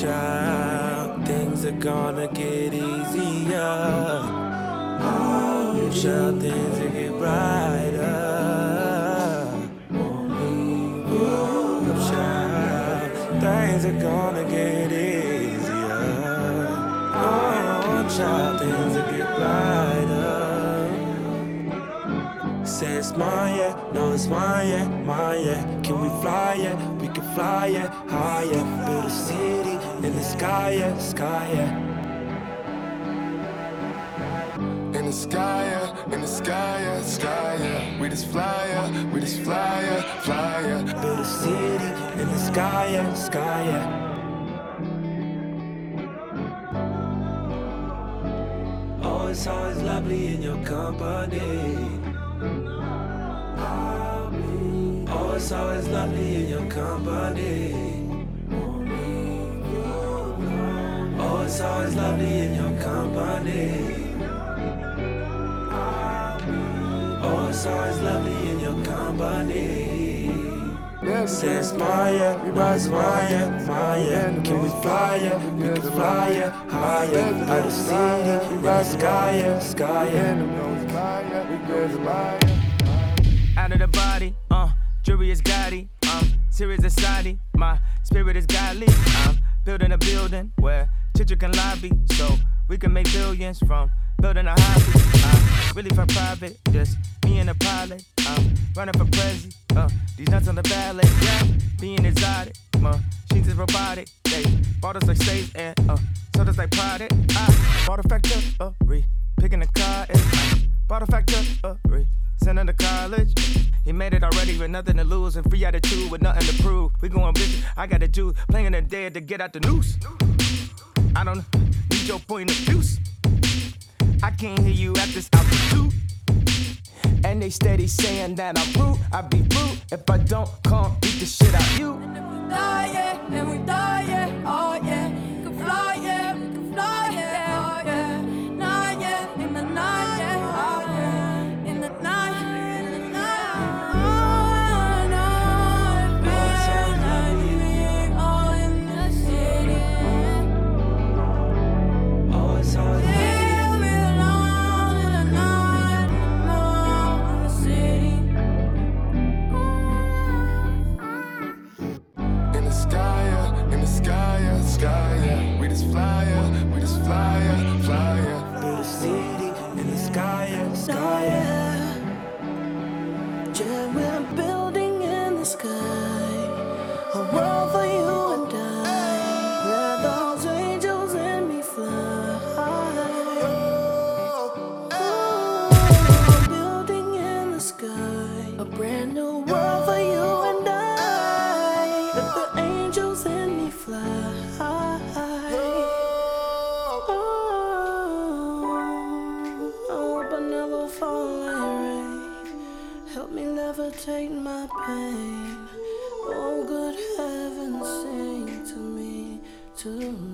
child, things are gonna get easier. Oh, child, things will get brighter. Oh, child, things are gonna get easier. Oh, child, things will get brighter. Say it's mine, yeah, no, it's mine, yeah, mine, yeah. Can we fly, yeah? We fly, yeah, higher. Build a city in the sky, yeah, sky, yeah. In the sky, yeah, in the sky, yeah, sky, yeah. We just fly, yeah, we just fly, yeah, fly, yeah. Build a city in the sky, yeah, sky, yeah. Oh, it's always lovely in your company. Oh, it's always lovely in your company. Oh, it's always lovely in your company. Oh, it's always lovely in your company. Yes, Say it's mine, we rise mine, yeah. Can we fly, yeah, we can fly, yeah, higher. Out of the city, in the sky, yeah, sky, out of the body. Uh, jury is godly. Um, serious society. My spirit is godly. I'm building a building where children can lobby, so we can make billions from building a hobby. I'm really for private, just me and a pilot. I'm running for president. Uh, these nuts on the ballot, yeah. Being exotic, machines is robotic. They bought us like slaves and uh, sold us like product. I bought a factory, picking the car. And, uh, bought a factory. Him to college. He made it already with nothing to lose and free attitude with nothing to prove. We going big. I got a do, playing the dead to get out the noose. I don't need your point of view. I can't hear you at this altitude. And they steady saying that I'm rude. I be rude if I don't come beat the shit out you. just fly we just fly up, fly up. Through the city in the sky, yeah, sky, yeah. Yeah, we're building in the sky, a world for you and I. Let those angels and me fly. Oh, building in the sky, a brand new world. my pain. Oh, good heavens, sing to me, to.